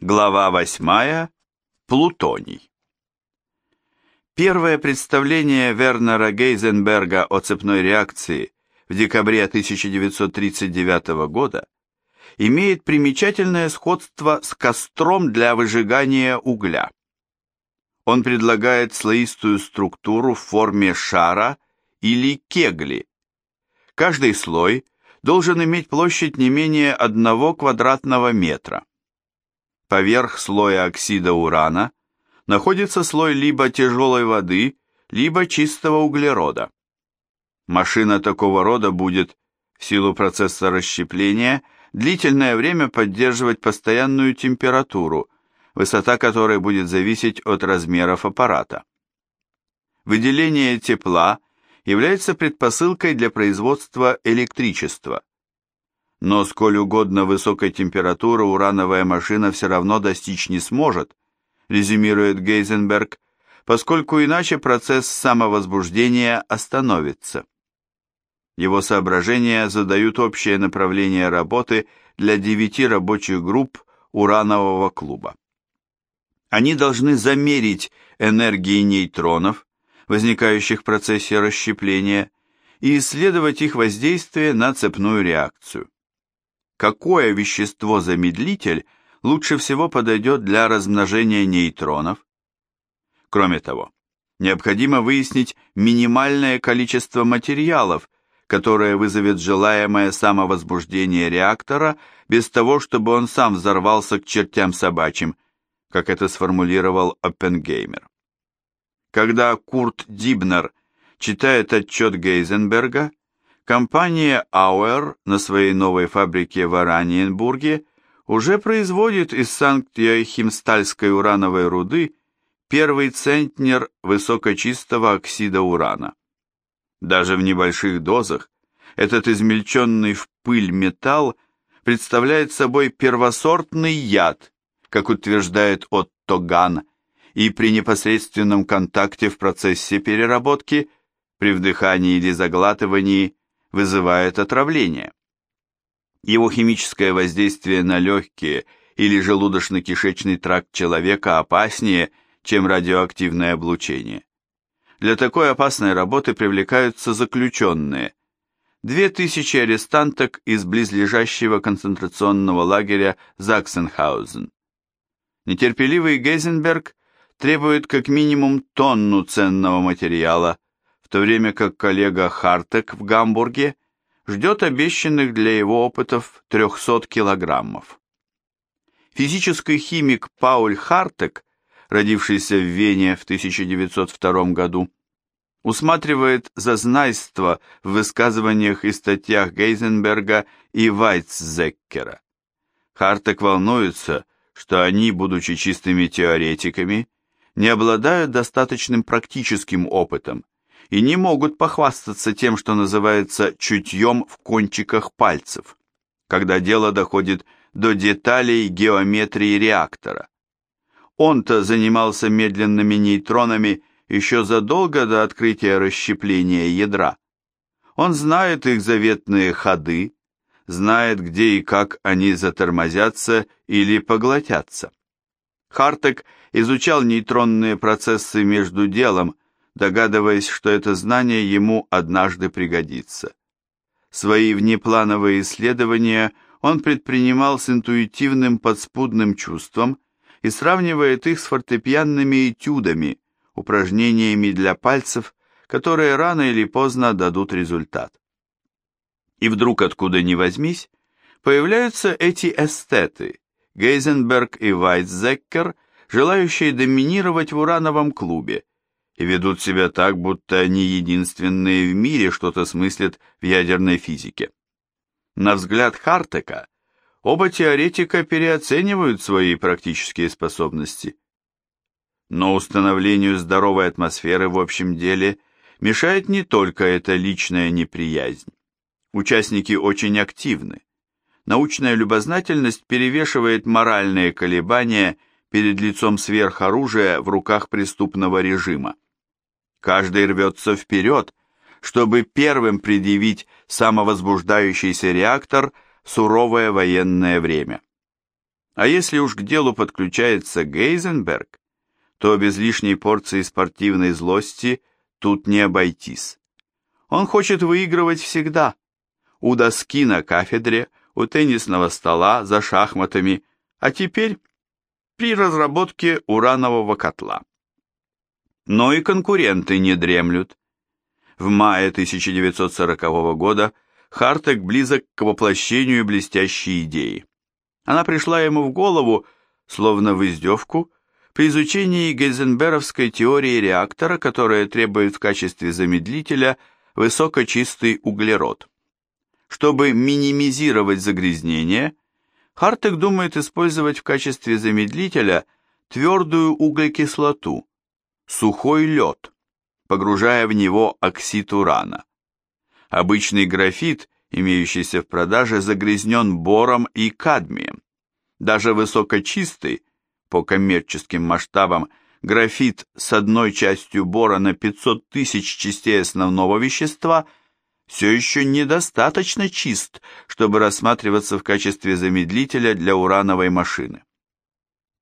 Глава 8. Плутоний. Первое представление Вернера Гейзенберга о цепной реакции в декабре 1939 года имеет примечательное сходство с костром для выжигания угля. Он предлагает слоистую структуру в форме шара или кегли. Каждый слой должен иметь площадь не менее одного квадратного метра. Поверх слоя оксида урана находится слой либо тяжелой воды, либо чистого углерода. Машина такого рода будет, в силу процесса расщепления, длительное время поддерживать постоянную температуру, высота которой будет зависеть от размеров аппарата. Выделение тепла является предпосылкой для производства электричества. Но сколь угодно высокой температуры урановая машина все равно достичь не сможет, резюмирует Гейзенберг, поскольку иначе процесс самовозбуждения остановится. Его соображения задают общее направление работы для девяти рабочих групп уранового клуба. Они должны замерить энергии нейтронов, возникающих в процессе расщепления, и исследовать их воздействие на цепную реакцию. Какое вещество-замедлитель лучше всего подойдет для размножения нейтронов? Кроме того, необходимо выяснить минимальное количество материалов, которое вызовет желаемое самовозбуждение реактора без того, чтобы он сам взорвался к чертям собачьим, как это сформулировал Оппенгеймер. Когда Курт Дибнер читает отчет Гейзенберга, компания Auer на своей новой фабрике в Ораниенбурге уже производит из Санкт-Йохимстальской урановой руды первый центнер высокочистого оксида урана. Даже в небольших дозах этот измельченный в пыль металл представляет собой первосортный яд, как утверждает Отто Ган, и при непосредственном контакте в процессе переработки, при вдыхании или заглатывании, вызывает отравление. Его химическое воздействие на легкие или желудочно-кишечный тракт человека опаснее, чем радиоактивное облучение. Для такой опасной работы привлекаются заключенные. Две тысячи арестанток из близлежащего концентрационного лагеря Заксенхаузен. Нетерпеливый Гейзенберг требует как минимум тонну ценного материала, в то время как коллега Хартек в Гамбурге ждет обещанных для его опытов 300 килограммов. Физический химик Пауль Хартек родившийся в Вене в 1902 году, усматривает зазнайство в высказываниях и статьях Гейзенберга и Вайцзеккера. Хартек волнуется, что они, будучи чистыми теоретиками, не обладают достаточным практическим опытом и не могут похвастаться тем, что называется чутьем в кончиках пальцев, когда дело доходит до деталей геометрии реактора. Он-то занимался медленными нейтронами еще задолго до открытия расщепления ядра. Он знает их заветные ходы, знает, где и как они затормозятся или поглотятся. Хартек изучал нейтронные процессы между делом, догадываясь, что это знание ему однажды пригодится. Свои внеплановые исследования он предпринимал с интуитивным подспудным чувством, и сравнивает их с фортепианными этюдами, упражнениями для пальцев, которые рано или поздно дадут результат. И вдруг откуда ни возьмись, появляются эти эстеты, Гейзенберг и Вайтзеккер, желающие доминировать в урановом клубе, и ведут себя так, будто они единственные в мире что-то смыслят в ядерной физике. На взгляд Хартека, Оба теоретика переоценивают свои практические способности. Но установлению здоровой атмосферы в общем деле мешает не только эта личная неприязнь. Участники очень активны. Научная любознательность перевешивает моральные колебания перед лицом сверхоружия в руках преступного режима. Каждый рвется вперед, чтобы первым предъявить самовозбуждающийся реактор – суровое военное время. А если уж к делу подключается Гейзенберг, то без лишней порции спортивной злости тут не обойтись. Он хочет выигрывать всегда. У доски на кафедре, у теннисного стола, за шахматами, а теперь при разработке уранового котла. Но и конкуренты не дремлют. В мае 1940 года Хартек близок к воплощению блестящей идеи. Она пришла ему в голову, словно в издевку, при изучении гейзенберовской теории реактора, которая требует в качестве замедлителя высокочистый углерод. Чтобы минимизировать загрязнение, Хартек думает использовать в качестве замедлителя твердую углекислоту, сухой лед, погружая в него оксид урана. Обычный графит, имеющийся в продаже, загрязнен бором и кадмием. Даже высокочистый, по коммерческим масштабам, графит с одной частью бора на 500 тысяч частей основного вещества все еще недостаточно чист, чтобы рассматриваться в качестве замедлителя для урановой машины.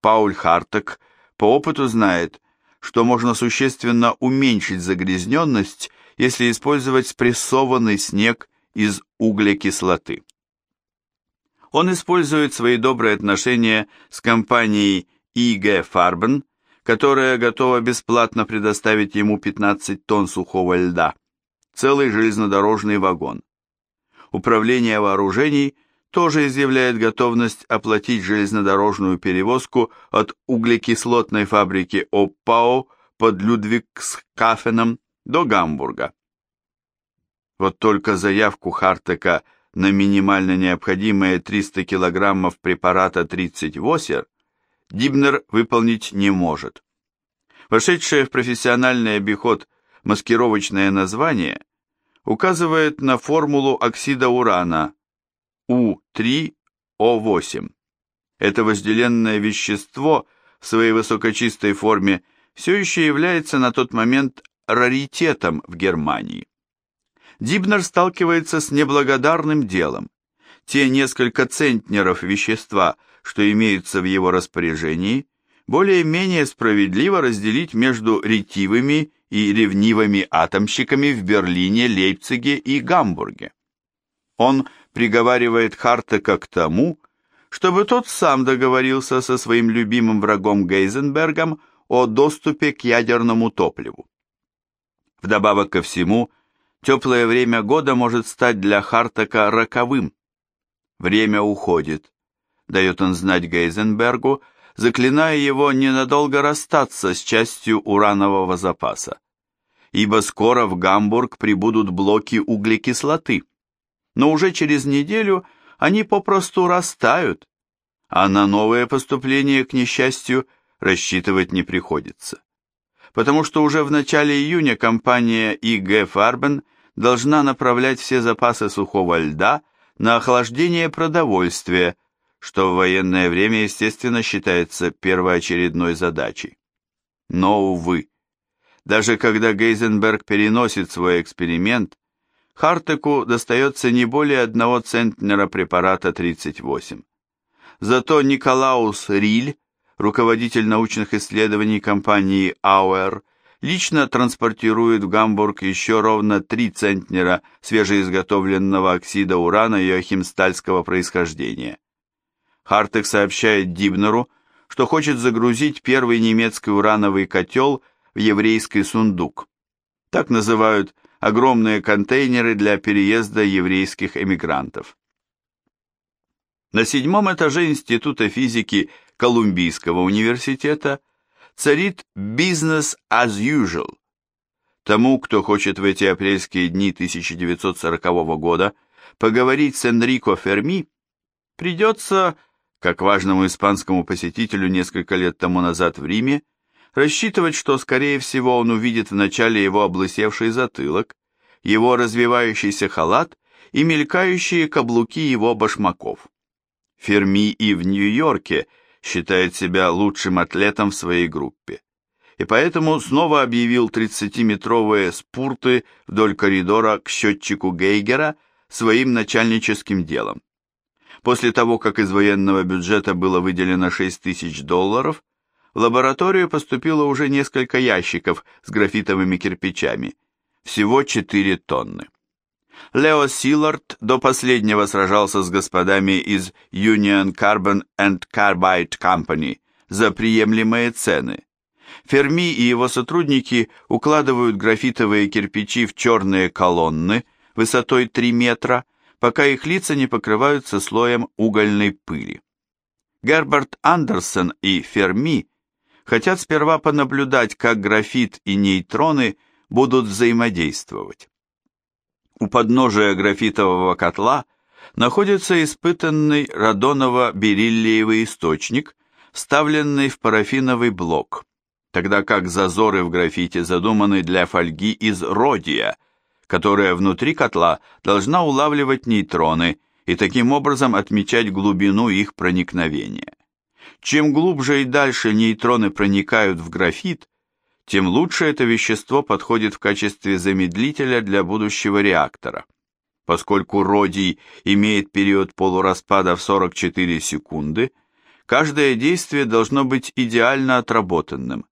Пауль Хартек по опыту знает, что можно существенно уменьшить загрязненность если использовать спрессованный снег из углекислоты. Он использует свои добрые отношения с компанией IG Farben, которая готова бесплатно предоставить ему 15 тонн сухого льда, целый железнодорожный вагон. Управление вооружений тоже изъявляет готовность оплатить железнодорожную перевозку от углекислотной фабрики ОПАО под Людвигскафеном до Гамбурга. Вот только заявку Хартека на минимально необходимые 300 килограммов препарата 38 Дибнер выполнить не может. Вошедшее в профессиональный обиход маскировочное название указывает на формулу оксида урана У3О8. Это вожделенное вещество в своей высокочистой форме все еще является на тот момент раритетом в Германии. Дибнер сталкивается с неблагодарным делом. Те несколько центнеров вещества, что имеются в его распоряжении, более-менее справедливо разделить между ретивыми и ревнивыми атомщиками в Берлине, Лейпциге и Гамбурге. Он приговаривает Хартека к тому, чтобы тот сам договорился со своим любимым врагом Гейзенбергом о доступе к ядерному топливу. Вдобавок ко всему, теплое время года может стать для Хартака роковым. Время уходит, дает он знать Гейзенбергу, заклиная его ненадолго расстаться с частью уранового запаса. Ибо скоро в Гамбург прибудут блоки углекислоты, но уже через неделю они попросту растают, а на новое поступление, к несчастью, рассчитывать не приходится потому что уже в начале июня компания ИГ Фарбен должна направлять все запасы сухого льда на охлаждение продовольствия, что в военное время, естественно, считается первоочередной задачей. Но, увы, даже когда Гейзенберг переносит свой эксперимент, Хартеку достается не более одного центнера препарата 38. Зато Николаус Риль руководитель научных исследований компании Auer, лично транспортирует в Гамбург еще ровно 3 центнера свежеизготовленного оксида урана йохимстальского происхождения. Хартек сообщает Дибнеру, что хочет загрузить первый немецкий урановый котел в еврейский сундук. Так называют огромные контейнеры для переезда еврейских эмигрантов. На седьмом этаже Института физики Колумбийского университета царит «business as usual». Тому, кто хочет в эти апрельские дни 1940 года поговорить с Энрико Ферми, придется, как важному испанскому посетителю несколько лет тому назад в Риме, рассчитывать, что, скорее всего, он увидит вначале его облысевший затылок, его развивающийся халат и мелькающие каблуки его башмаков. Ферми и в Нью-Йорке – считает себя лучшим атлетом в своей группе. И поэтому снова объявил 30-метровые спурты вдоль коридора к счетчику Гейгера своим начальническим делом. После того, как из военного бюджета было выделено 6 тысяч долларов, в лабораторию поступило уже несколько ящиков с графитовыми кирпичами, всего 4 тонны. Лео Силард до последнего сражался с господами из Union Carbon and Carbide Company за приемлемые цены. Ферми и его сотрудники укладывают графитовые кирпичи в черные колонны высотой 3 метра, пока их лица не покрываются слоем угольной пыли. Герберт Андерсон и Ферми хотят сперва понаблюдать, как графит и нейтроны будут взаимодействовать. У подножия графитового котла находится испытанный радоново-бериллиевый источник, вставленный в парафиновый блок, тогда как зазоры в графите задуманы для фольги из родия, которая внутри котла должна улавливать нейтроны и таким образом отмечать глубину их проникновения. Чем глубже и дальше нейтроны проникают в графит, тем лучше это вещество подходит в качестве замедлителя для будущего реактора. Поскольку родий имеет период полураспада в 44 секунды, каждое действие должно быть идеально отработанным.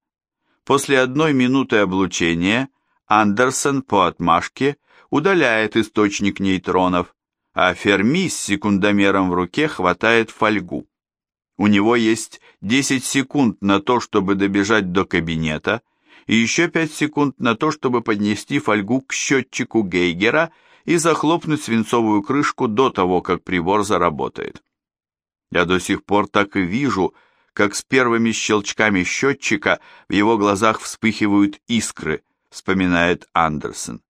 После одной минуты облучения Андерсон по отмашке удаляет источник нейтронов, а Ферми с секундомером в руке хватает фольгу. У него есть 10 секунд на то, чтобы добежать до кабинета, и еще 5 секунд на то, чтобы поднести фольгу к счетчику Гейгера и захлопнуть свинцовую крышку до того, как прибор заработает. Я до сих пор так и вижу, как с первыми щелчками счетчика в его глазах вспыхивают искры, вспоминает Андерсон.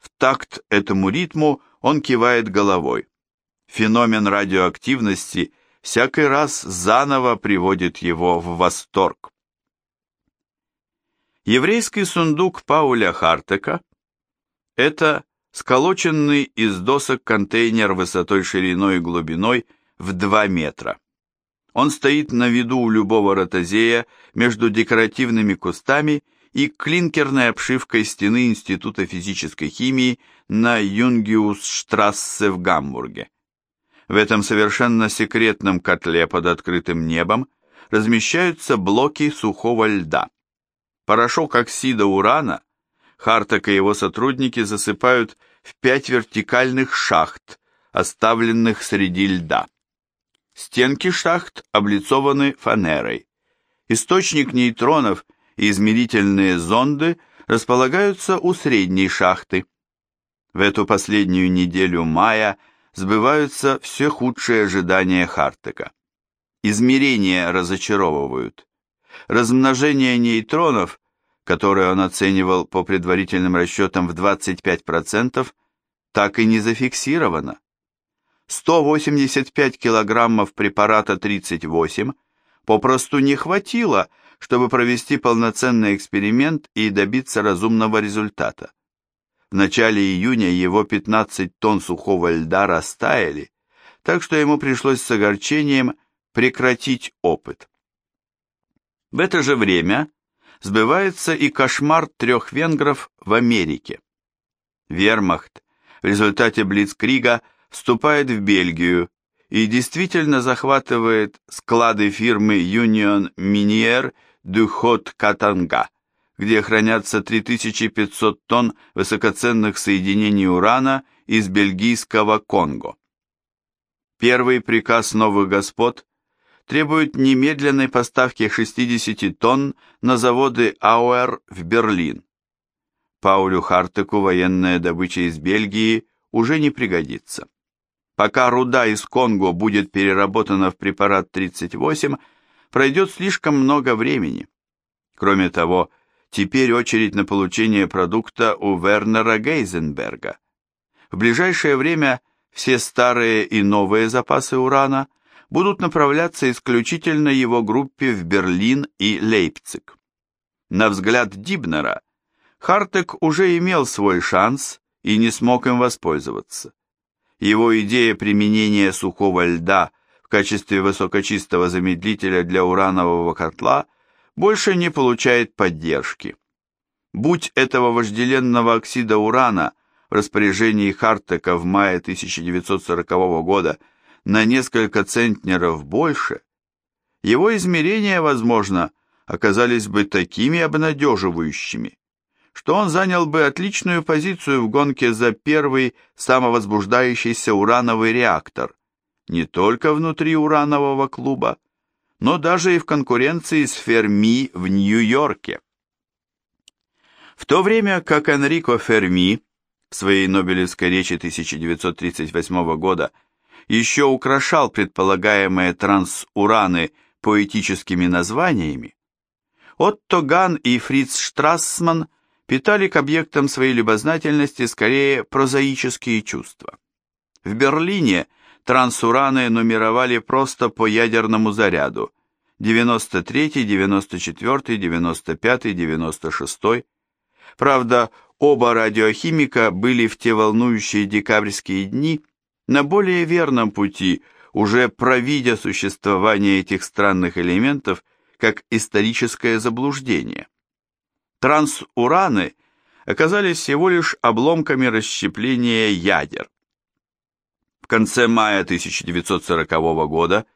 В такт этому ритму он кивает головой. Феномен радиоактивности всякий раз заново приводит его в восторг. Еврейский сундук Пауля Хартека – это сколоченный из досок контейнер высотой, шириной и глубиной в 2 метра. Он стоит на виду у любого ротозея между декоративными кустами и клинкерной обшивкой стены Института физической химии на Юнгиус-штрассе в Гамбурге. В этом совершенно секретном котле под открытым небом размещаются блоки сухого льда. Порошок оксида урана Хартак и его сотрудники засыпают в пять вертикальных шахт, оставленных среди льда. Стенки шахт облицованы фанерой. Источник нейтронов и измерительные зонды располагаются у средней шахты. В эту последнюю неделю мая сбываются все худшие ожидания Хартека. Измерения разочаровывают размножение нейтронов, которое он оценивал по предварительным расчетам в 25%, так и не зафиксировано. 185 килограммов препарата 38 попросту не хватило, чтобы провести полноценный эксперимент и добиться разумного результата. В начале июня его 15 тонн сухого льда растаяли, так что ему пришлось с огорчением прекратить опыт. В это же время сбывается и кошмар трех венгров в Америке. Вермахт в результате Блицкрига вступает в Бельгию и действительно захватывает склады фирмы Union Minier du Haut Katanga, где хранятся 3500 тонн высокоценных соединений урана из бельгийского Конго. Первый приказ новых господ требует немедленной поставки 60 тонн на заводы Ауэр в Берлин. Паулю Хартеку военная добыча из Бельгии уже не пригодится. Пока руда из Конго будет переработана в препарат 38, пройдет слишком много времени. Кроме того, теперь очередь на получение продукта у Вернера Гейзенберга. В ближайшее время все старые и новые запасы урана – будут направляться исключительно его группе в Берлин и Лейпциг. На взгляд Дибнера, Хартек уже имел свой шанс и не смог им воспользоваться. Его идея применения сухого льда в качестве высокочистого замедлителя для уранового котла больше не получает поддержки. Будь этого вожделенного оксида урана в распоряжении Хартека в мае 1940 года – на несколько центнеров больше, его измерения, возможно, оказались бы такими обнадеживающими, что он занял бы отличную позицию в гонке за первый самовозбуждающийся урановый реактор, не только внутри уранового клуба, но даже и в конкуренции с Ферми в Нью-Йорке. В то время как Энрико Ферми в своей Нобелевской речи 1938 года еще украшал предполагаемые трансураны поэтическими названиями, Отто Ган и Фриц Штрассман питали к объектам своей любознательности скорее прозаические чувства. В Берлине трансураны нумеровали просто по ядерному заряду 93, 94, 95, 96. Правда, оба радиохимика были в те волнующие декабрьские дни на более верном пути, уже провидя существование этих странных элементов как историческое заблуждение. Трансураны оказались всего лишь обломками расщепления ядер. В конце мая 1940 года,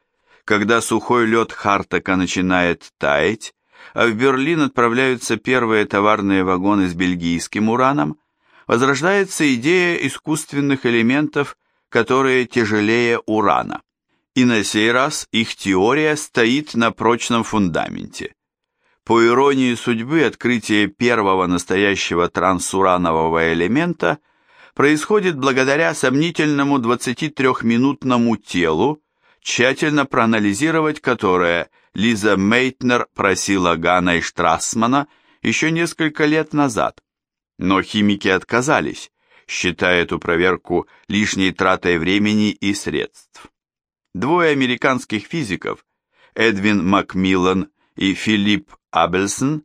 когда сухой лед Хартака начинает таять, а в Берлин отправляются первые товарные вагоны с бельгийским ураном, возрождается идея искусственных элементов, которые тяжелее урана. И на сей раз их теория стоит на прочном фундаменте. По иронии судьбы, открытие первого настоящего трансуранового элемента происходит благодаря сомнительному 23-минутному телу, тщательно проанализировать которое Лиза Мейтнер просила Гана и Штрассмана еще несколько лет назад. Но химики отказались, считая эту проверку лишней тратой времени и средств. Двое американских физиков, Эдвин Макмиллан и Филипп Абельсон,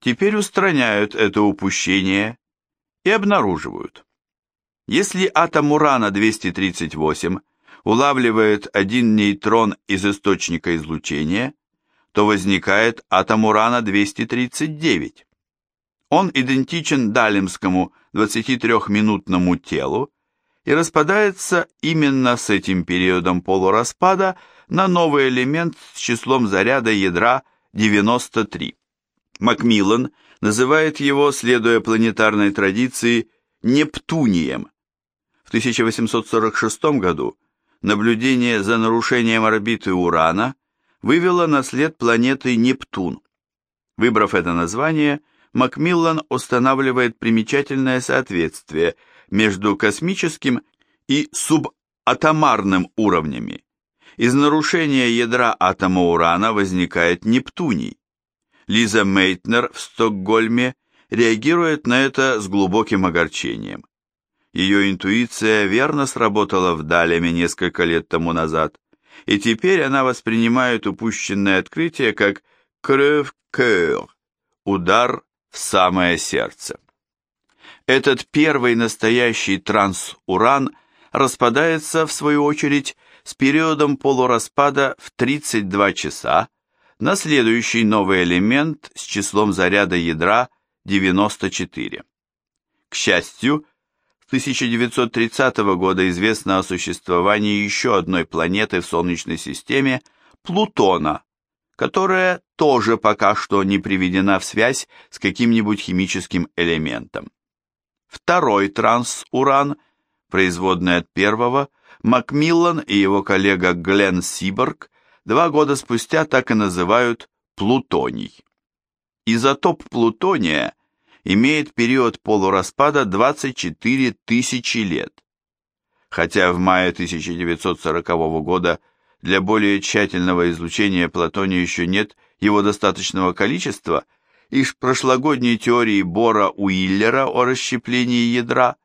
теперь устраняют это упущение и обнаруживают. Если атом урана-238 улавливает один нейтрон из источника излучения, то возникает атом урана-239. Он идентичен далемскому 23-минутному телу и распадается именно с этим периодом полураспада на новый элемент с числом заряда ядра 93. Макмиллан называет его, следуя планетарной традиции, Нептунием. В 1846 году наблюдение за нарушением орбиты Урана вывело на след планеты Нептун. Выбрав это название, Макмиллан устанавливает примечательное соответствие между космическим и субатомарным уровнями. Из нарушения ядра атома урана возникает Нептуний. Лиза Мейтнер в Стокгольме реагирует на это с глубоким огорчением. Ее интуиция верно сработала в Далеме несколько лет тому назад, и теперь она воспринимает упущенное открытие как крев-кёр, удар в самое сердце. Этот первый настоящий транс-уран распадается, в свою очередь, с периодом полураспада в 32 часа на следующий новый элемент с числом заряда ядра 94. К счастью, 1930 года известно о существовании еще одной планеты в Солнечной системе – Плутона, которая тоже пока что не приведена в связь с каким-нибудь химическим элементом. Второй транс-уран, производный от первого, Макмиллан и его коллега Глен Сиборг два года спустя так и называют плутоний. Изотоп плутония – имеет период полураспада 24 тысячи лет. Хотя в мае 1940 года для более тщательного излучения платония еще нет его достаточного количества, из прошлогодней теории Бора Уиллера о расщеплении ядра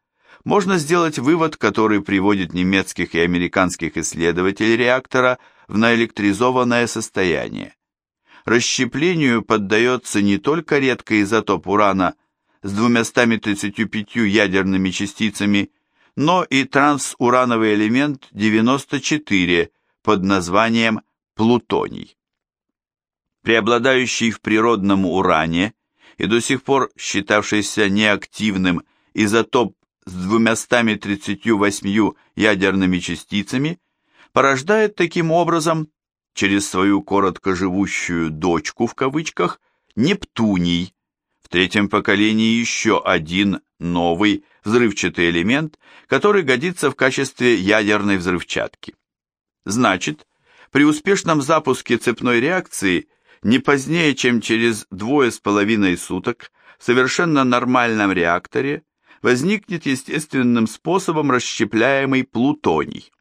можно сделать вывод, который приводит немецких и американских исследователей реактора в наэлектризованное состояние. Расщеплению поддается не только редкий изотоп урана с 235 ядерными частицами, но и трансурановый элемент 94 под названием плутоний. Преобладающий в природном уране и до сих пор считавшийся неактивным изотоп с 238 ядерными частицами порождает таким образом, через свою коротко живущую «дочку» в кавычках, Нептуний, третьем поколении еще один новый взрывчатый элемент, который годится в качестве ядерной взрывчатки. Значит, при успешном запуске цепной реакции не позднее, чем через двое с половиной суток в совершенно нормальном реакторе возникнет естественным способом расщепляемый плутоний.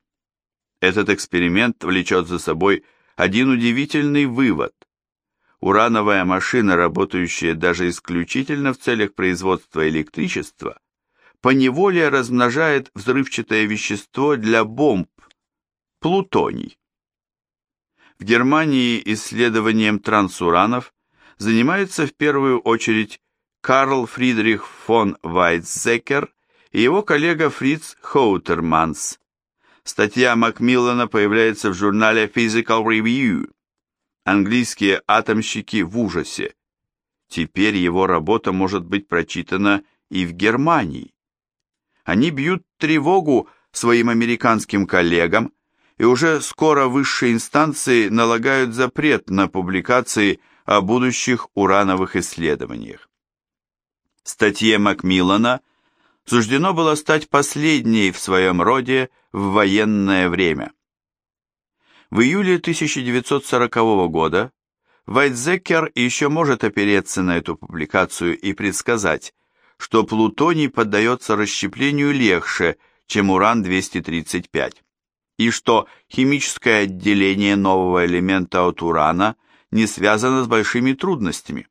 Этот эксперимент влечет за собой один удивительный вывод. Урановая машина, работающая даже исключительно в целях производства электричества, поневоле размножает взрывчатое вещество для бомб – плутоний. В Германии исследованием трансуранов занимается в первую очередь Карл Фридрих фон Вайтзекер и его коллега Фриц Хоутерманс. Статья Макмиллана появляется в журнале Physical Review. Английские атомщики в ужасе. Теперь его работа может быть прочитана и в Германии. Они бьют тревогу своим американским коллегам, и уже скоро высшие инстанции налагают запрет на публикации о будущих урановых исследованиях. Статье Макмиллана суждено было стать последней в своем роде в военное время. В июле 1940 года Вайтзекер еще может опереться на эту публикацию и предсказать, что плутоний поддается расщеплению легче, чем уран-235, и что химическое отделение нового элемента от урана не связано с большими трудностями,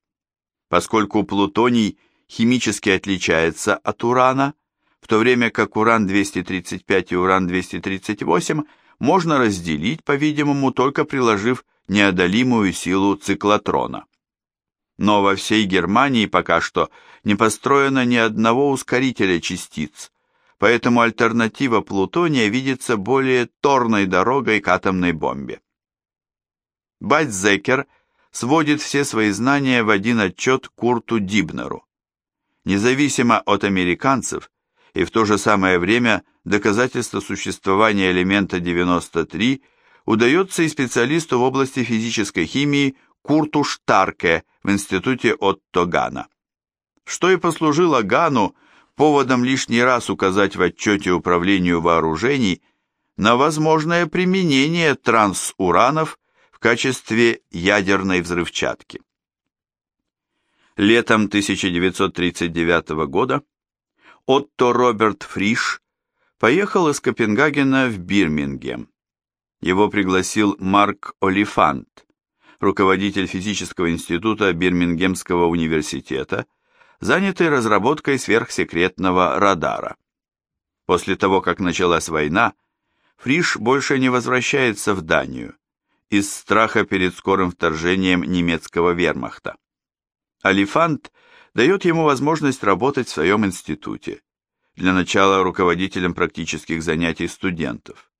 поскольку плутоний химически отличается от урана, в то время как уран-235 и уран-238 можно разделить, по-видимому, только приложив неодолимую силу циклотрона. Но во всей Германии пока что не построено ни одного ускорителя частиц, поэтому альтернатива плутония видится более торной дорогой к атомной бомбе. Бальзекер сводит все свои знания в один отчет Курту Дибнеру. Независимо от американцев и в то же самое время доказательство существования элемента 93 удается и специалисту в области физической химии Курту Штарке в институте Отто Гана. Что и послужило Гану поводом лишний раз указать в отчете управлению вооружений на возможное применение трансуранов в качестве ядерной взрывчатки. Летом 1939 года Отто Роберт Фриш поехал из Копенгагена в Бирмингем. Его пригласил Марк Олифант, руководитель физического института Бирмингемского университета, занятый разработкой сверхсекретного радара. После того, как началась война, Фриш больше не возвращается в Данию из страха перед скорым вторжением немецкого вермахта. Алифант дает ему возможность работать в своем институте, для начала руководителем практических занятий студентов.